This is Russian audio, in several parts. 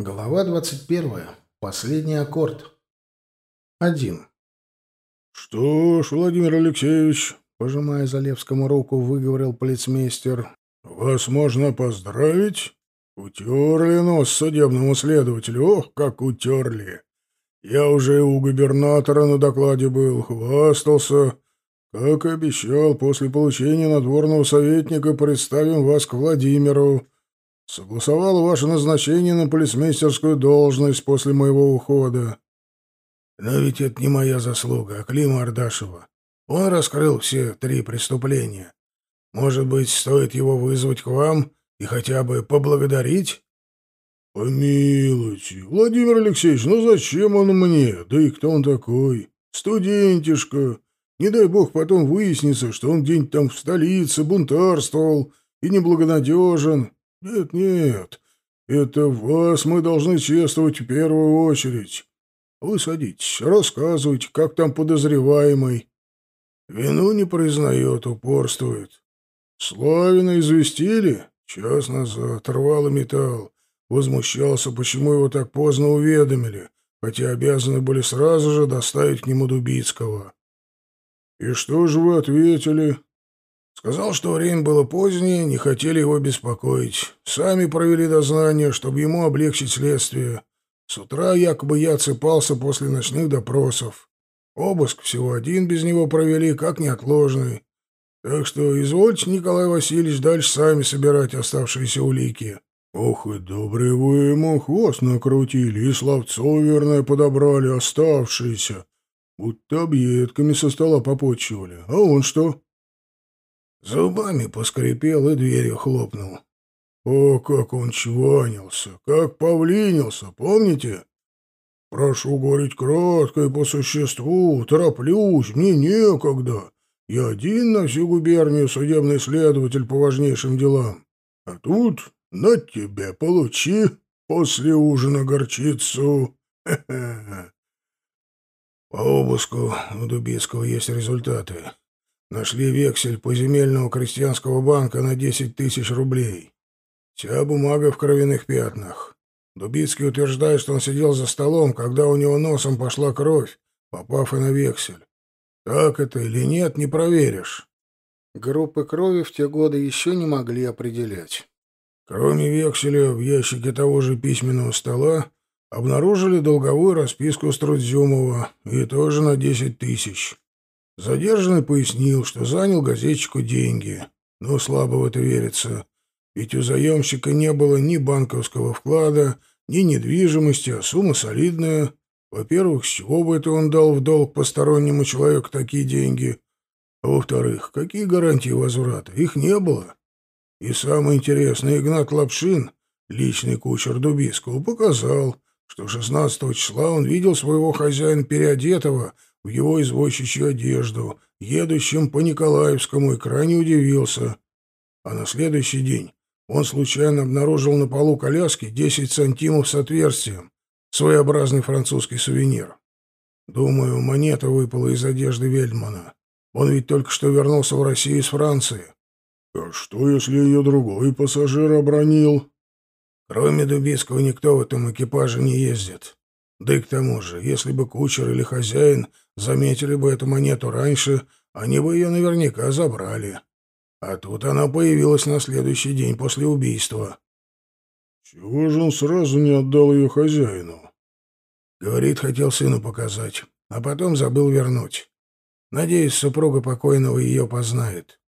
Глава 21. Последний аккорд. 1. «Что ж, Владимир Алексеевич, — пожимая Залевскому руку, выговорил полицмейстер, — вас можно поздравить? Утерли нос судебному следователю, ох, как утерли! Я уже у губернатора на докладе был, хвастался. Как и обещал, после получения надворного советника представим вас к Владимиру. Согласовал ваше назначение на полицмейстерскую должность после моего ухода. Но ведь это не моя заслуга, а Клима Ардашева. Он раскрыл все три преступления. Может быть, стоит его вызвать к вам и хотя бы поблагодарить? Помилуйте, Владимир Алексеевич, ну зачем он мне? Да и кто он такой? Студентишка. Не дай бог потом выяснится, что он где-нибудь там в столице бунтарствовал и неблагонадежен. Нет, нет, это вас мы должны чествовать в первую очередь. Вы садитесь, рассказывайте, как там подозреваемый. Вину не признает, упорствует. Славина известили? Час назад рвал и металл. Возмущался, почему его так поздно уведомили, хотя обязаны были сразу же доставить к нему Дубицкого. И что же вы ответили? Сказал, что время было позднее, не хотели его беспокоить. Сами провели дознание, чтобы ему облегчить следствие. С утра якобы я отсыпался после ночных допросов. Обыск всего один без него провели, как неотложный. Так что извольте, Николай Васильевич, дальше сами собирать оставшиеся улики. Ох и добрый вы ему хвост накрутили, и словцо верное подобрали, оставшиеся. Будто объедками со стола попотчевали. А он что? Зубами поскрипел и дверью хлопнул. О, как он чванился, как павлинился, помните? Прошу говорить кратко и по существу, тороплюсь, мне некогда. Я один на всю губернию судебный следователь по важнейшим делам. А тут на тебе получи после ужина горчицу. По обыску у Дубицкого есть результаты. Нашли вексель поземельного крестьянского банка на десять тысяч рублей. Вся бумага в кровяных пятнах. Дубицкий утверждает, что он сидел за столом, когда у него носом пошла кровь, попав и на вексель. Так это или нет, не проверишь. Группы крови в те годы еще не могли определять. Кроме векселя, в ящике того же письменного стола обнаружили долговую расписку Струдзюмова, и тоже на десять тысяч. Задержанный пояснил, что занял газетчику деньги, но слабо в это верится, ведь у заемщика не было ни банковского вклада, ни недвижимости, а сумма солидная. Во-первых, с чего бы это он дал в долг постороннему человеку такие деньги? А во-вторых, какие гарантии возврата? Их не было. И самое интересное, Игнат Лапшин, личный кучер Дубиского, показал, что 16 числа он видел своего хозяина переодетого в его извозчичью одежду, едущим по Николаевскому, и крайне удивился. А на следующий день он случайно обнаружил на полу коляски 10 сантимов с отверстием, своеобразный французский сувенир. Думаю, монета выпала из одежды Вельдмана. Он ведь только что вернулся в Россию из Франции. А что, если ее другой пассажир обронил? Кроме Дубицкого никто в этом экипаже не ездит. Да и к тому же, если бы кучер или хозяин заметили бы эту монету раньше, они бы ее наверняка забрали. А тут она появилась на следующий день после убийства. Чего же он сразу не отдал ее хозяину? Говорит, хотел сыну показать, а потом забыл вернуть. Надеюсь, супруга покойного ее познает.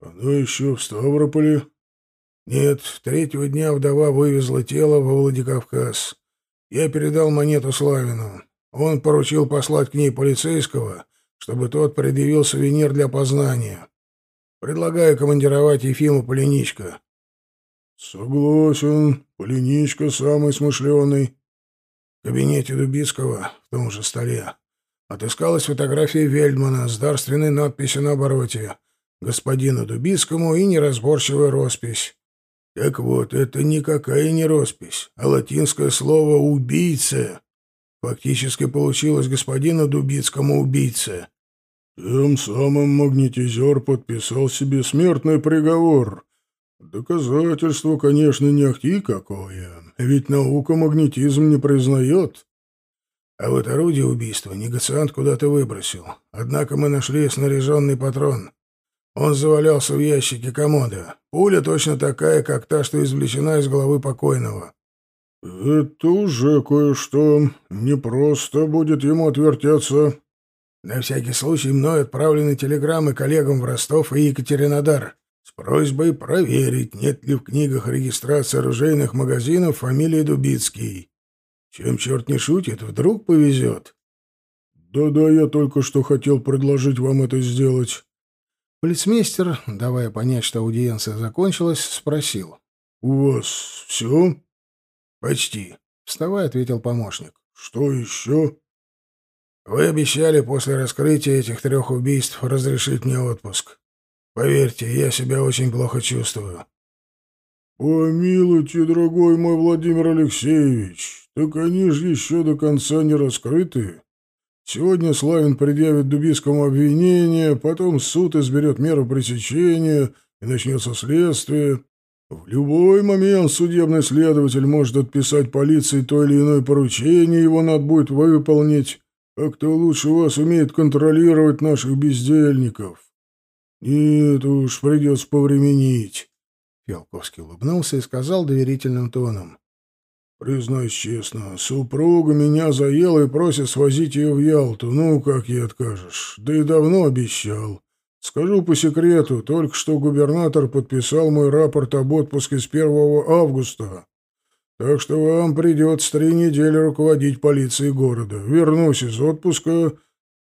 Она еще в Ставрополе? Нет, третьего дня вдова вывезла тело во Владикавказ. Я передал монету Славину. Он поручил послать к ней полицейского, чтобы тот предъявил сувенир для опознания. Предлагаю командировать Ефима Полиничка. Согласен. Полиничка самый смышленый. В кабинете Дубицкого, в том же столе, отыскалась фотография Вельдмана с дарственной надписью на обороте «Господину Дубицкому» и неразборчивая роспись. Так вот, это никакая не роспись, а латинское слово «убийца». Фактически получилось господину Дубицкому убийца. Тем самым магнетизер подписал себе смертный приговор. Доказательство, конечно, не ахти какое, ведь наука магнетизм не признает. А вот орудие убийства негациант куда-то выбросил. Однако мы нашли снаряженный патрон. Он завалялся в ящике комода. Пуля точно такая, как та, что извлечена из головы покойного. «Это уже кое-что. Не просто будет ему отвертеться». На всякий случай мной отправлены телеграммы коллегам в Ростов и Екатеринодар с просьбой проверить, нет ли в книгах регистрации оружейных магазинов фамилии Дубицкий. Чем черт не шутит, вдруг повезет. «Да-да, я только что хотел предложить вам это сделать». Полицмейстер, давая понять, что аудиенция закончилась, спросил. «У вас все?» «Почти», — вставая, ответил помощник. «Что еще?» «Вы обещали после раскрытия этих трех убийств разрешить мне отпуск. Поверьте, я себя очень плохо чувствую». «Помилуйте, дорогой мой Владимир Алексеевич, так они же еще до конца не раскрыты. Сегодня Славин предъявит Дубискому обвинение, потом суд изберет меру пресечения, и начнется следствие. В любой момент судебный следователь может отписать полиции то или иное поручение, его надо будет выполнить. А кто лучше вас умеет контролировать наших бездельников? Нет уж, придется повременить. Фиалковский улыбнулся и сказал доверительным тоном. Признаюсь честно, супруга меня заела и просит свозить ее в Ялту. Ну, как ей откажешь? Да и давно обещал. Скажу по секрету, только что губернатор подписал мой рапорт об отпуске с 1 августа. Так что вам придется три недели руководить полицией города. Вернусь из отпуска,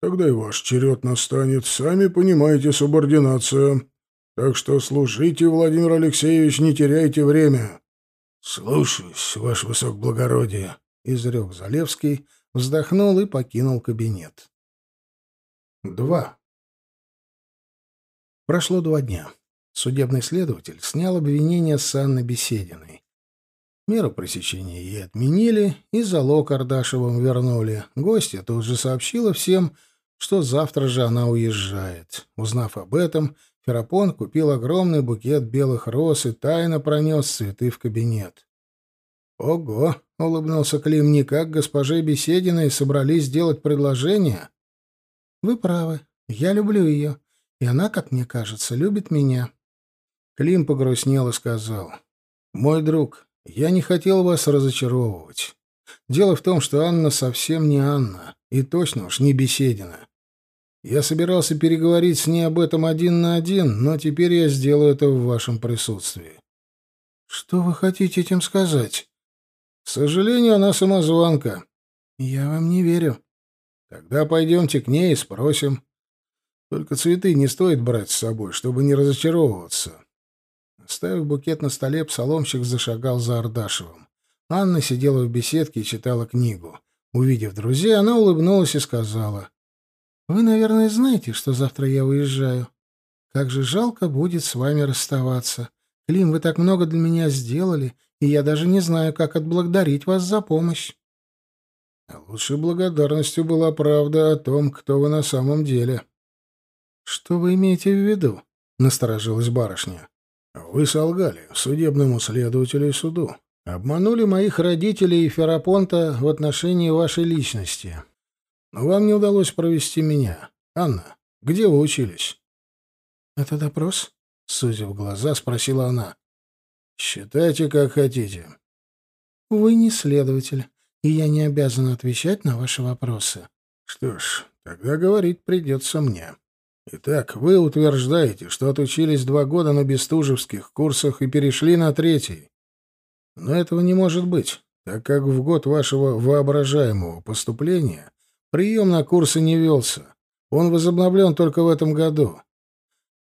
тогда и ваш черед настанет. Сами понимаете, субординация. Так что служите, Владимир Алексеевич, не теряйте время. «Слушаюсь, ваше высокоблагородие», — изрек Залевский, вздохнул и покинул кабинет. Два. Прошло два дня. Судебный следователь снял обвинение с Анны Бесединой. Меру пресечения ей отменили, и залог Ардашевым вернули. Гостья тут же сообщила всем, что завтра же она уезжает. Узнав об этом, Ферапон купил огромный букет белых роз и тайно пронес цветы в кабинет. «Ого!» — улыбнулся Клим. «Никак госпоже Бесединой собрались сделать предложение?» «Вы правы. Я люблю ее. И она, как мне кажется, любит меня». Клим погрустнел и сказал. «Мой друг, я не хотел вас разочаровывать. Дело в том, что Анна совсем не Анна, и точно уж не Беседина. Я собирался переговорить с ней об этом один на один, но теперь я сделаю это в вашем присутствии. Что вы хотите этим сказать? К сожалению, она самозванка. Я вам не верю. Тогда пойдемте к ней и спросим. Только цветы не стоит брать с собой, чтобы не разочаровываться. Ставив букет на столе, псаломщик зашагал за Ардашевым. Анна сидела в беседке и читала книгу. Увидев друзей, она улыбнулась и сказала — вы, наверное, знаете, что завтра я уезжаю. Как же жалко будет с вами расставаться. Клим, вы так много для меня сделали, и я даже не знаю, как отблагодарить вас за помощь. А лучшей благодарностью была правда о том, кто вы на самом деле. Что вы имеете в виду? Насторожилась барышня. Вы солгали судебному следователю и суду. Обманули моих родителей и Ферапонта в отношении вашей личности. Но вам не удалось провести меня. Анна, где вы учились? — Это допрос? — сузив глаза, спросила она. — Считайте, как хотите. — Вы не следователь, и я не обязана отвечать на ваши вопросы. — Что ж, тогда говорить придется мне. Итак, вы утверждаете, что отучились два года на бестужевских курсах и перешли на третий. Но этого не может быть, так как в год вашего воображаемого поступления Прием на курсы не велся. Он возобновлен только в этом году.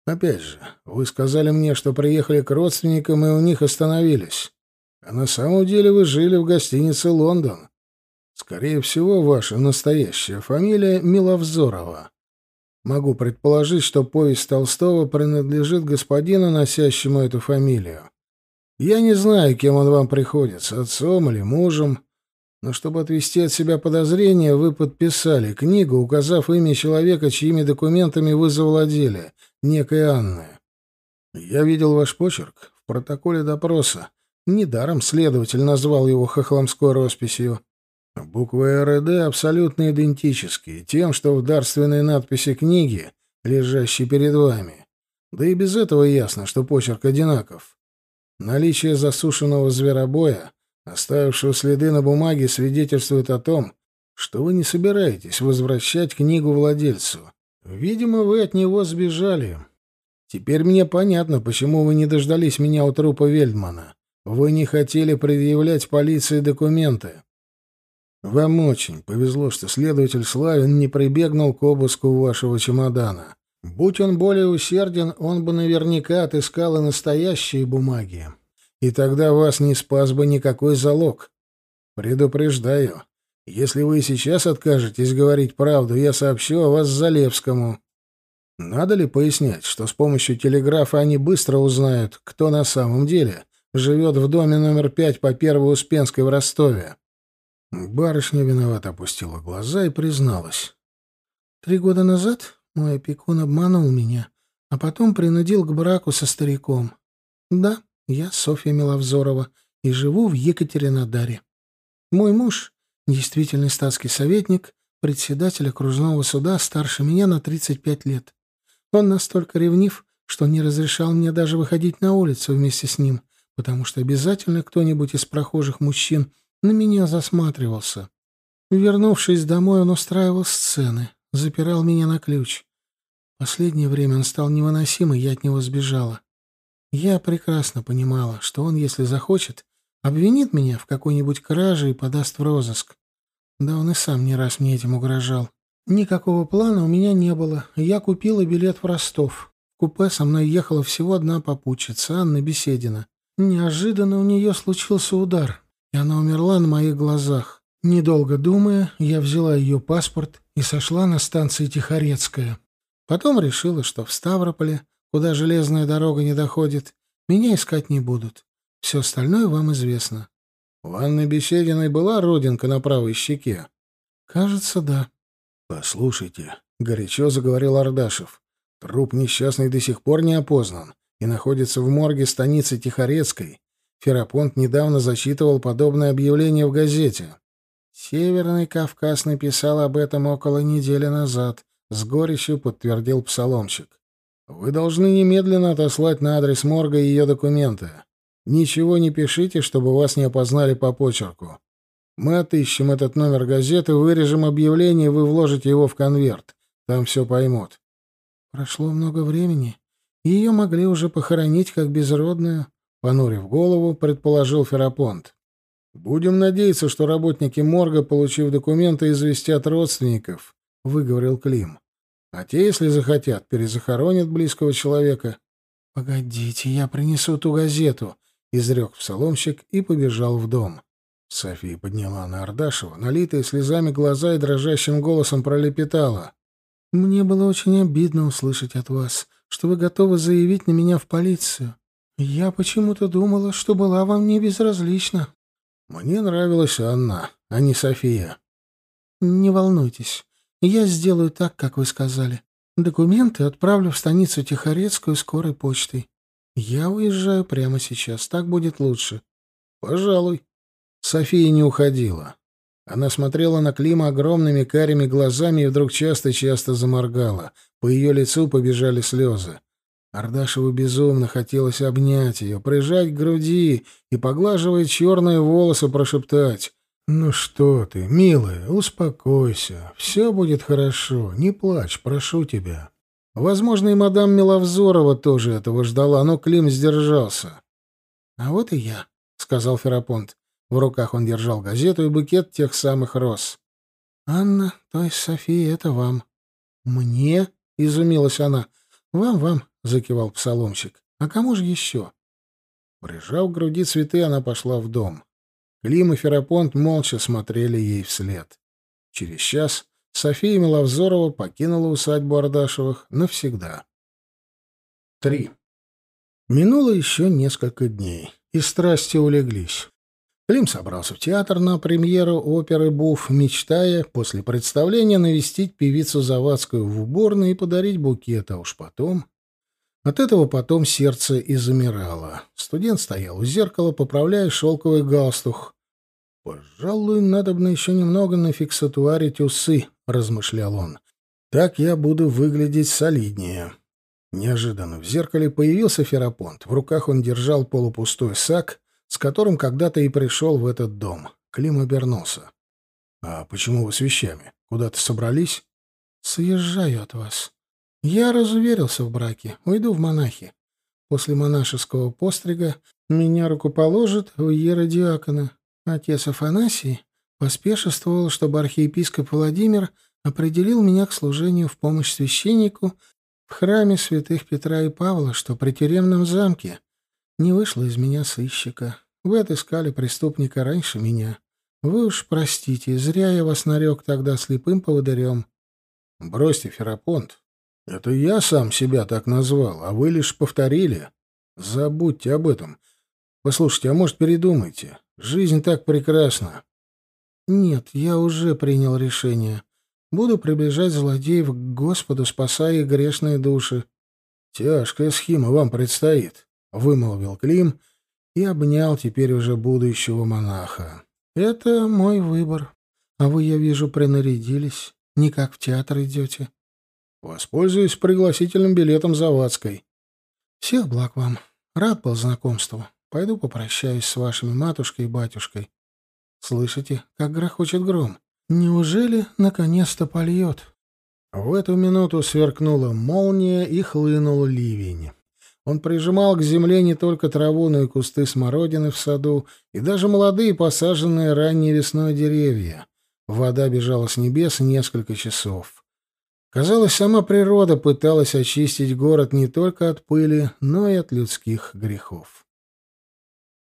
Опять же, вы сказали мне, что приехали к родственникам и у них остановились. А на самом деле вы жили в гостинице «Лондон». Скорее всего, ваша настоящая фамилия Миловзорова. Могу предположить, что повесть Толстого принадлежит господину, носящему эту фамилию. Я не знаю, кем он вам приходится, отцом или мужем, но чтобы отвести от себя подозрения, вы подписали книгу, указав имя человека, чьими документами вы завладели, некой Анны. Я видел ваш почерк. В протоколе допроса. Недаром следователь назвал его хохломской росписью. Буквы РД абсолютно идентические тем, что в дарственной надписи книги, лежащей перед вами. Да и без этого ясно, что почерк одинаков. Наличие засушенного зверобоя, оставившего следы на бумаге, свидетельствует о том, что вы не собираетесь возвращать книгу владельцу. Видимо, вы от него сбежали. Теперь мне понятно, почему вы не дождались меня у трупа Вельдмана. Вы не хотели предъявлять полиции документы. Вам очень повезло, что следователь Славин не прибегнул к обыску вашего чемодана. Будь он более усерден, он бы наверняка отыскал и настоящие бумаги. И тогда вас не спас бы никакой залог. Предупреждаю, если вы сейчас откажетесь говорить правду, я сообщу о вас Залевскому. Надо ли пояснять, что с помощью телеграфа они быстро узнают, кто на самом деле живет в доме номер пять по Первой Успенской в Ростове? Барышня виновато опустила глаза и призналась. Три года назад мой опекун обманул меня, а потом принудил к браку со стариком. Да, я Софья Миловзорова и живу в Екатеринодаре. Мой муж, действительный статский советник, председатель окружного суда, старше меня на 35 лет. Он настолько ревнив, что не разрешал мне даже выходить на улицу вместе с ним, потому что обязательно кто-нибудь из прохожих мужчин на меня засматривался. Вернувшись домой, он устраивал сцены, запирал меня на ключ. Последнее время он стал невыносим, и я от него сбежала. Я прекрасно понимала, что он, если захочет, обвинит меня в какой-нибудь краже и подаст в розыск. Да он и сам не раз мне этим угрожал. Никакого плана у меня не было. Я купила билет в Ростов. В купе со мной ехала всего одна попутчица, Анна Беседина. Неожиданно у нее случился удар и она умерла на моих глазах. Недолго думая, я взяла ее паспорт и сошла на станции Тихорецкая. Потом решила, что в Ставрополе, куда железная дорога не доходит, меня искать не будут. Все остальное вам известно. У Анны Бесединой была родинка на правой щеке? Кажется, да. Послушайте, горячо заговорил Ардашев. Труп несчастный до сих пор не опознан и находится в морге станицы Тихорецкой. Ферапонт недавно зачитывал подобное объявление в газете. Северный Кавказ написал об этом около недели назад, с горечью подтвердил псаломщик. Вы должны немедленно отослать на адрес морга ее документы. Ничего не пишите, чтобы вас не опознали по почерку. Мы отыщем этот номер газеты, вырежем объявление, вы вложите его в конверт. Там все поймут. Прошло много времени. Ее могли уже похоронить как безродную. Понурив голову, предположил Ферапонт. «Будем надеяться, что работники морга, получив документы, известят родственников», — выговорил Клим. «А те, если захотят, перезахоронят близкого человека». «Погодите, я принесу ту газету», — изрек псаломщик и побежал в дом. София подняла на Ардашева, налитые слезами глаза и дрожащим голосом пролепетала. «Мне было очень обидно услышать от вас, что вы готовы заявить на меня в полицию. «Я почему-то думала, что была вам не безразлична». «Мне нравилась Анна, а не София». «Не волнуйтесь, я сделаю так, как вы сказали. Документы отправлю в станицу Тихорецкую скорой почтой. Я уезжаю прямо сейчас, так будет лучше». «Пожалуй». София не уходила. Она смотрела на Клима огромными карими глазами и вдруг часто-часто заморгала. По ее лицу побежали слезы. Ардашеву безумно хотелось обнять ее, прижать к груди и, поглаживая черные волосы, прошептать. «Ну что ты, милая, успокойся. Все будет хорошо. Не плачь, прошу тебя». Возможно, и мадам Миловзорова тоже этого ждала, но Клим сдержался. «А вот и я», — сказал Ферапонт. В руках он держал газету и букет тех самых роз. «Анна, то есть София, это вам». «Мне?» — изумилась она. «Вам, вам. — закивал псаломщик. «А кому же еще?» Прижав к груди цветы, она пошла в дом. Клим и Ферапонт молча смотрели ей вслед. Через час София Миловзорова покинула усадьбу Ардашевых навсегда. Три. Минуло еще несколько дней, и страсти улеглись. Клим собрался в театр на премьеру оперы «Буф», мечтая после представления навестить певицу Завадскую в уборной и подарить букет, а уж потом От этого потом сердце и замирало. Студент стоял у зеркала, поправляя шелковый галстух. «Пожалуй, надо бы еще немного нафиксатуарить усы», — размышлял он. «Так я буду выглядеть солиднее». Неожиданно в зеркале появился Ферапонт. В руках он держал полупустой сак, с которым когда-то и пришел в этот дом. Клим обернулся. «А почему вы с вещами? Куда-то собрались?» «Съезжаю от вас. Я разуверился в браке. Уйду в монахи. После монашеского пострига меня рукоположит в еродиакона. Отец Афанасий поспешествовал, чтобы архиепископ Владимир определил меня к служению в помощь священнику в храме святых Петра и Павла, что при тюремном замке. Не вышло из меня сыщика. Вы отыскали преступника раньше меня. Вы уж простите, зря я вас нарек тогда слепым поводырем. Бросьте, Ферапонт. Это я сам себя так назвал, а вы лишь повторили. Забудьте об этом. Послушайте, а может, передумайте? Жизнь так прекрасна. Нет, я уже принял решение. Буду приближать злодеев к Господу, спасая их грешные души. Тяжкая схема вам предстоит, — вымолвил Клим и обнял теперь уже будущего монаха. Это мой выбор. А вы, я вижу, принарядились. Не как в театр идете. Воспользуюсь пригласительным билетом Завадской. Всех благ вам. Рад был знакомству. Пойду попрощаюсь с вашими матушкой и батюшкой. Слышите, как грохочет гром? Неужели наконец-то польет? В эту минуту сверкнула молния и хлынул ливень. Он прижимал к земле не только траву, но и кусты смородины в саду, и даже молодые посаженные ранней весной деревья. Вода бежала с небес несколько часов. Казалось, сама природа пыталась очистить город не только от пыли, но и от людских грехов.